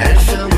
and feel.